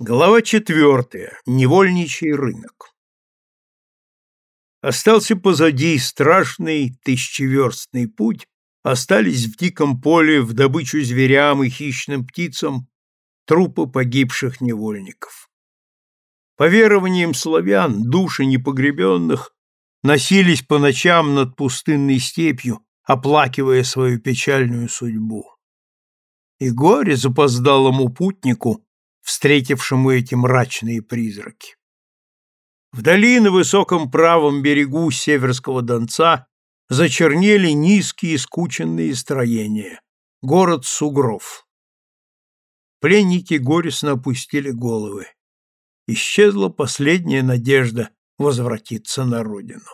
Глава четвертая. Невольничий рынок. Остался позади страшный тысячеверстный путь, остались в диком поле в добычу зверям и хищным птицам трупы погибших невольников. По верованиям славян, души непогребенных носились по ночам над пустынной степью, оплакивая свою печальную судьбу. И горе запоздалому путнику встретившему эти мрачные призраки. Вдали на высоком правом берегу Северского Донца зачернели низкие скученные строения, город Сугров. Пленники горестно опустили головы. Исчезла последняя надежда возвратиться на родину.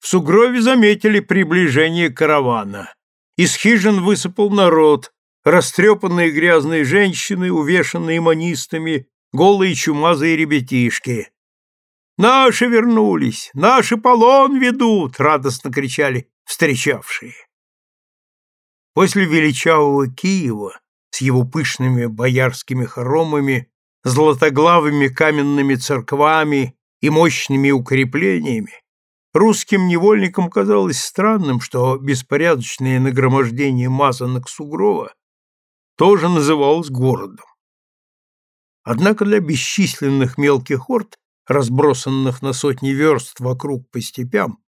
В Сугрове заметили приближение каравана. Из хижин высыпал народ, растрепанные грязные женщины, увешанные манистами, голые чумазые ребятишки. «Наши вернулись! Наши полон ведут!» — радостно кричали встречавшие. После величавого Киева с его пышными боярскими хоромами, златоглавыми каменными церквами и мощными укреплениями, русским невольникам казалось странным, что беспорядочное нагромождение мазанок Сугрова тоже называлось городом. Однако для бесчисленных мелких орд, разбросанных на сотни верст вокруг по степям,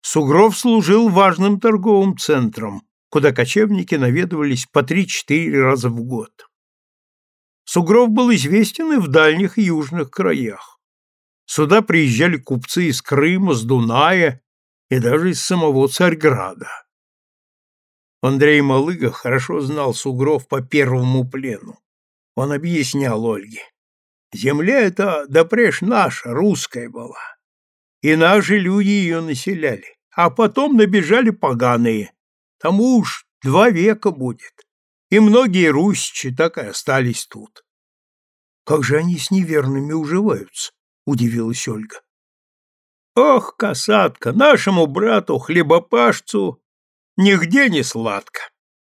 Сугров служил важным торговым центром, куда кочевники наведывались по три-четыре раза в год. Сугров был известен и в дальних южных краях. Сюда приезжали купцы из Крыма, с Дуная и даже из самого Царьграда. Андрей Малыга хорошо знал Сугров по первому плену. Он объяснял Ольге. Земля эта допреж наша, русская была. И наши люди ее населяли. А потом набежали поганые. Тому уж два века будет. И многие русичи так и остались тут. Как же они с неверными уживаются? Удивилась Ольга. Ох, касатка, нашему брату, хлебопашцу, нигде не сладко.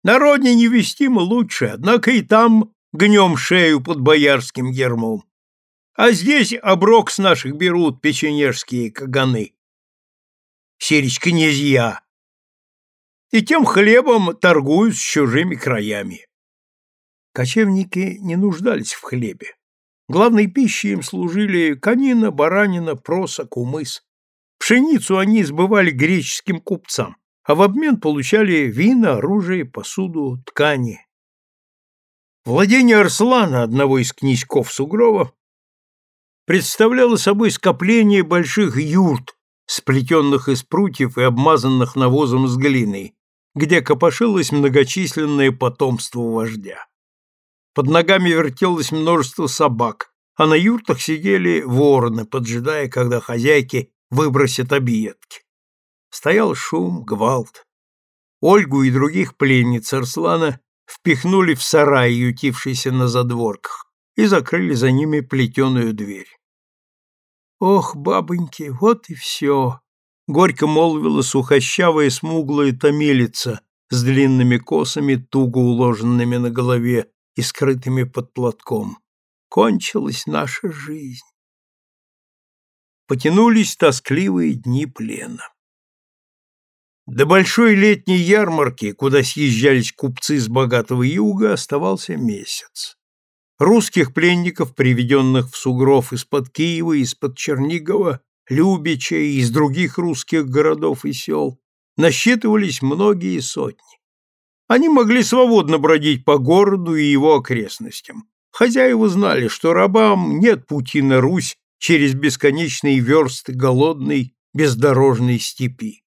На родине невестимо лучше, однако и там гнем шею под боярским гермом. А здесь оброк с наших берут печенежские каганы. Сирич князья. И тем хлебом торгуют с чужими краями. Кочевники не нуждались в хлебе. Главной пищей им служили конина, баранина, проса, кумыс. Пшеницу они сбывали греческим купцам а в обмен получали вина, оружие, посуду, ткани. Владение Арслана, одного из князьков Сугрова, представляло собой скопление больших юрт, сплетенных из прутьев и обмазанных навозом с глиной, где копошилось многочисленное потомство вождя. Под ногами вертелось множество собак, а на юртах сидели вороны, поджидая, когда хозяйки выбросят объедки. Стоял шум, гвалт. Ольгу и других пленниц Арслана впихнули в сарай, ютившийся на задворках, и закрыли за ними плетеную дверь. «Ох, бабоньки, вот и все!» — горько молвила сухощавая смуглая томилица с длинными косами, туго уложенными на голове и скрытыми под платком. Кончилась наша жизнь. Потянулись тоскливые дни плена. До большой летней ярмарки, куда съезжались купцы с богатого юга, оставался месяц. Русских пленников, приведенных в Сугров из-под Киева, из-под Чернигова, Любича и из других русских городов и сел, насчитывались многие сотни. Они могли свободно бродить по городу и его окрестностям. Хозяева знали, что рабам нет пути на Русь через бесконечные версты голодной бездорожной степи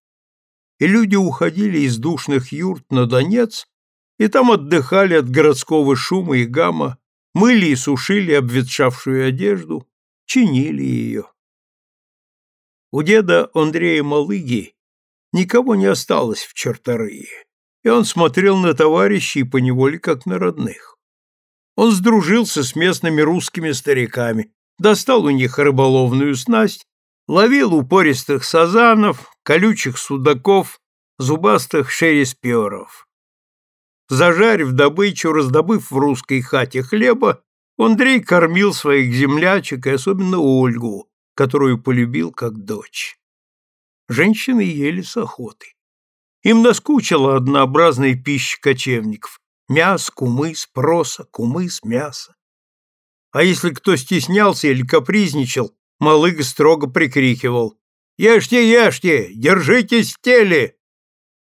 и люди уходили из душных юрт на Донец и там отдыхали от городского шума и гамма, мыли и сушили обветшавшую одежду, чинили ее. У деда Андрея Малыги никого не осталось в Черторые, и он смотрел на товарищей поневоле как на родных. Он сдружился с местными русскими стариками, достал у них рыболовную снасть ловил упористых сазанов, колючих судаков, зубастых шересперов. Зажарив добычу, раздобыв в русской хате хлеба, Андрей кормил своих землячек и особенно Ольгу, которую полюбил как дочь. Женщины ели с охотой. Им наскучила однообразная пища кочевников – мясо, кумыс, проса, кумыс, мясо. А если кто стеснялся или капризничал, Малыга строго прикрикивал «Ешьте, ешьте, держитесь в теле!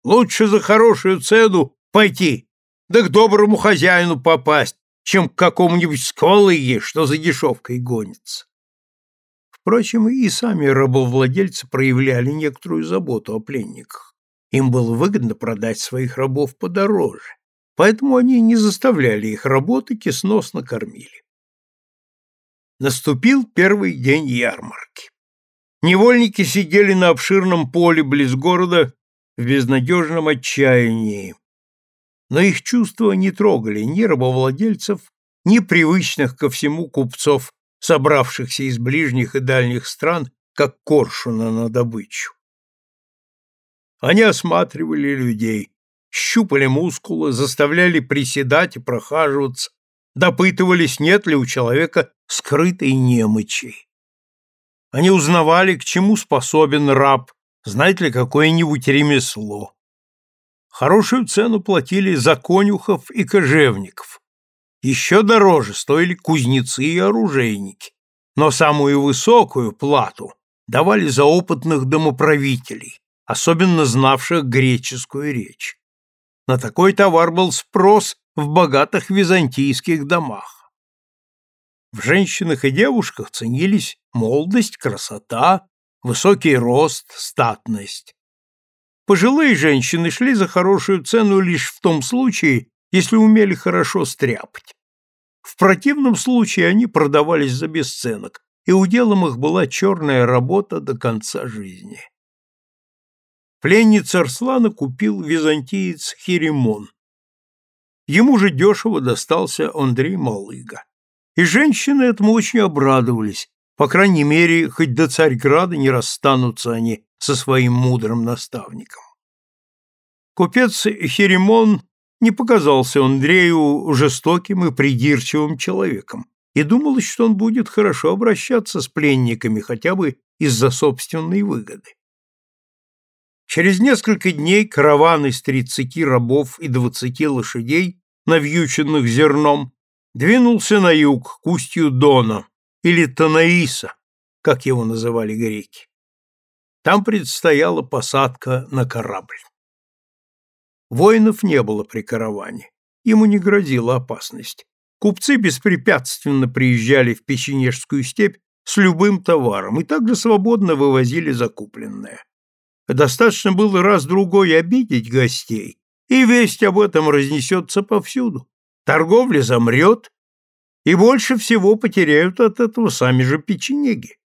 Лучше за хорошую цену пойти, да к доброму хозяину попасть, чем к какому-нибудь сквалыге, что за дешевкой гонится». Впрочем, и сами рабовладельцы проявляли некоторую заботу о пленниках. Им было выгодно продать своих рабов подороже, поэтому они не заставляли их работать и сносно кормили. Наступил первый день ярмарки. Невольники сидели на обширном поле близ города в безнадежном отчаянии. Но их чувства не трогали ни рабовладельцев, ни привычных ко всему купцов, собравшихся из ближних и дальних стран, как коршуна на добычу. Они осматривали людей, щупали мускулы, заставляли приседать и прохаживаться, допытывались, нет ли у человека скрытой немочи. Они узнавали, к чему способен раб, знает ли какое-нибудь ремесло. Хорошую цену платили за конюхов и кожевников. Еще дороже стоили кузнецы и оружейники, но самую высокую плату давали за опытных домоправителей, особенно знавших греческую речь. На такой товар был спрос в богатых византийских домах. В женщинах и девушках ценились молодость, красота, высокий рост, статность. Пожилые женщины шли за хорошую цену лишь в том случае, если умели хорошо стряпать. В противном случае они продавались за бесценок, и уделом их была черная работа до конца жизни. Пленниц Арслана купил византиец Херемон, Ему же дешево достался Андрей Малыга. И женщины этому очень обрадовались, по крайней мере, хоть до Царьграда не расстанутся они со своим мудрым наставником. Купец Херемон не показался Андрею жестоким и придирчивым человеком, и думалось, что он будет хорошо обращаться с пленниками хотя бы из-за собственной выгоды. Через несколько дней караван из тридцати рабов и двадцати лошадей навьюченных зерном, двинулся на юг, к устью Дона, или Танаиса, как его называли греки. Там предстояла посадка на корабль. Воинов не было при караване, ему не грозила опасность. Купцы беспрепятственно приезжали в Печенежскую степь с любым товаром и также свободно вывозили закупленное. Достаточно было раз-другой обидеть гостей, и весть об этом разнесется повсюду. Торговля замрет, и больше всего потеряют от этого сами же печенеги.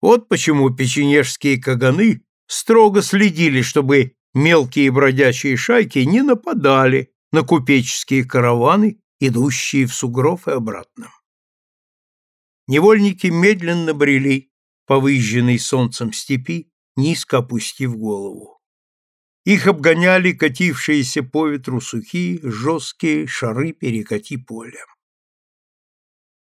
Вот почему печенежские каганы строго следили, чтобы мелкие бродячие шайки не нападали на купеческие караваны, идущие в Сугров и обратно. Невольники медленно брели по выжженной солнцем степи, низко опустив голову. Их обгоняли катившиеся по ветру сухие, жесткие шары перекати поля.